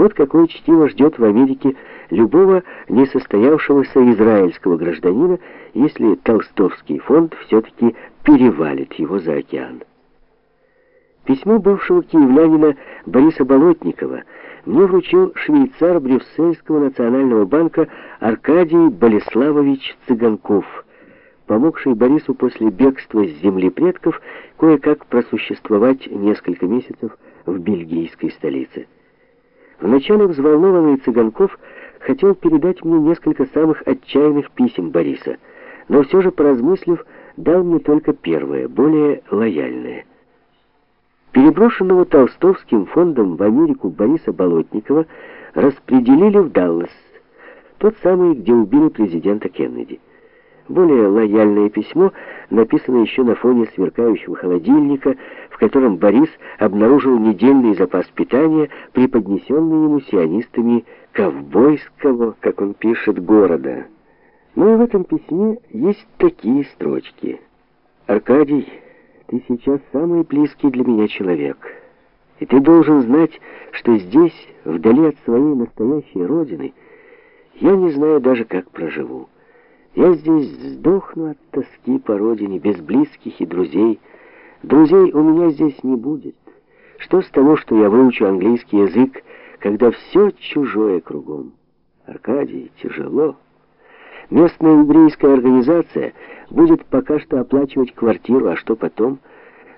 Вот какое чтиво ждет в Америке любого несостоявшегося израильского гражданина, если Толстовский фонд все-таки перевалит его за океан. Письмо бывшего киевлянина Бориса Болотникова мне вручил швейцар Брюссельского национального банка Аркадий Болеславович Цыганков, помогший Борису после бегства с земли предков кое-как просуществовать несколько месяцев в бельгийской столице. Вначале взволнованный Цыганков хотел передать мне несколько самых отчаянных писем Бориса, но все же, поразмыслив, дал мне только первое, более лояльное. Переброшенного Толстовским фондом в Америку Бориса Болотникова распределили в Даллас, тот самый, где убили президента Кеннеди. Более лояльное письмо написано еще на фоне сверкающего холодильника, котором Борис обнаружил недельный запас питания, преподнесенный ему сионистами ковбойского, как он пишет, города. Ну и в этом письме есть такие строчки. «Аркадий, ты сейчас самый близкий для меня человек, и ты должен знать, что здесь, вдали от своей настоящей родины, я не знаю даже, как проживу». Я здесь сдохну от тоски по родине, без близких и друзей. Друзей у меня здесь не будет. Что с того, что я выучу английский язык, когда все чужое кругом? Аркадий, тяжело. Местная еврейская организация будет пока что оплачивать квартиру, а что потом?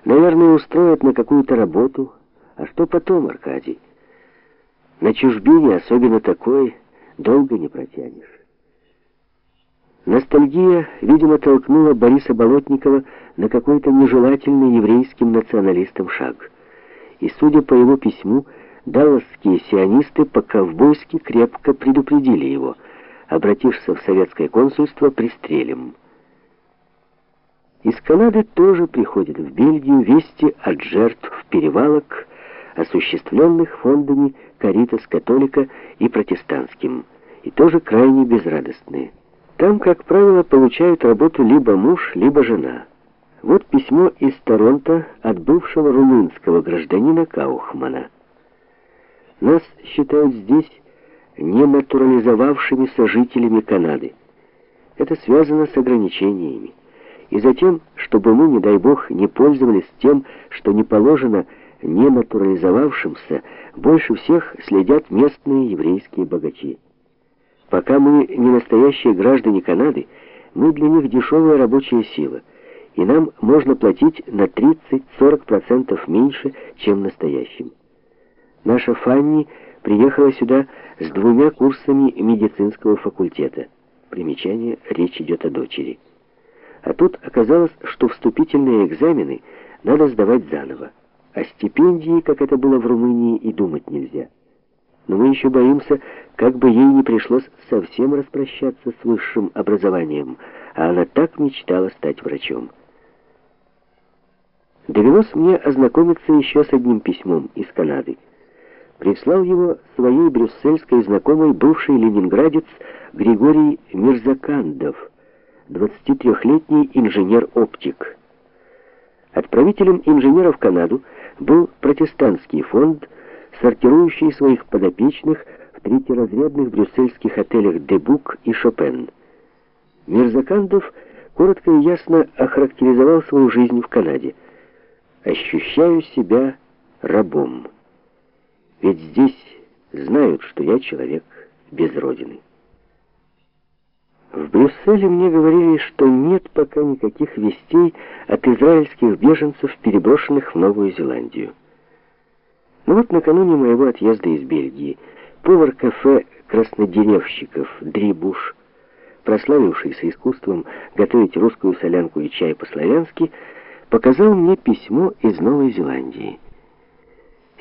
Наверное, устроят на какую-то работу. А что потом, Аркадий? На чужбине, особенно такой, долго не протянешь. Ностальгия, видимо, толкнула Бориса Болотникова на какой-то нежелательный еврейским националистам шаг. И, судя по его письму, далласские сионисты по-ковбойски крепко предупредили его. Обратишься в советское консульство, пристрелим. Из Канады тоже приходят в Бельгию вести от жертв перевалок, осуществленных фондами Каритас Католика и протестантским, и тоже крайне безрадостные. Там, как правило, получают работу либо муж, либо жена. Вот письмо из Торонто от бывшего румынского гражданина Каухмана. Нас считают здесь не натурализовавшимися жителями Канады. Это связано с ограничениями. И затем, чтобы мы, не дай бог, не пользовались тем, что не положено не натурализовавшимся, больше всех следят местные еврейские богачи. Пока мы не настоящие граждане Канады, мы для них дешевая рабочая сила, и нам можно платить на 30-40% меньше, чем настоящим. Наша Фанни приехала сюда с двумя курсами медицинского факультета. Примечание, речь идет о дочери. А тут оказалось, что вступительные экзамены надо сдавать заново. О стипендии, как это было в Румынии, и думать нельзя. Но мы еще боимся, как бы ей не пришлось совсем распрощаться с высшим образованием, а она так мечтала стать врачом. Довелось мне ознакомиться еще с одним письмом из Канады. Прислал его своей брюссельской знакомой бывший ленинградец Григорий Мирзакандов, 23-летний инженер-оптик. Отправителем инженера в Канаду был протестантский фонд сортирующий своих подопечных в третьеразрядных брюссельских отелях «Дебук» и «Шопен». Мирзакандов коротко и ясно охарактеризовал свою жизнь в Канаде. «Ощущаю себя рабом. Ведь здесь знают, что я человек без родины». В Брюсселе мне говорили, что нет пока никаких вестей от израильских беженцев, переброшенных в Новую Зеландию. Но ну вот накануне моего отъезда из Бельгии повар кафе краснодеревщиков Дрибуш, прославившийся искусством готовить русскую солянку и чай по-славянски, показал мне письмо из Новой Зеландии.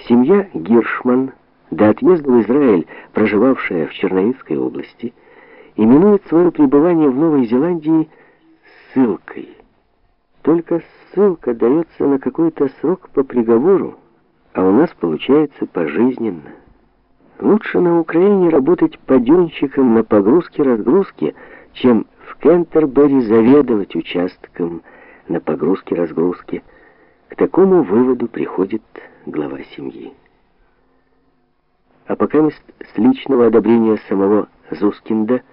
Семья Гиршман, до отъезда в Израиль, проживавшая в Черновицкой области, именует свое пребывание в Новой Зеландии ссылкой. Только ссылка дается на какой-то срок по приговору, а у нас получается пожизненно. Лучше на Украине работать паденщиком на погрузке-разгрузке, чем в Кентербери заведовать участком на погрузке-разгрузке. К такому выводу приходит глава семьи. А пока с личного одобрения самого Зускинда –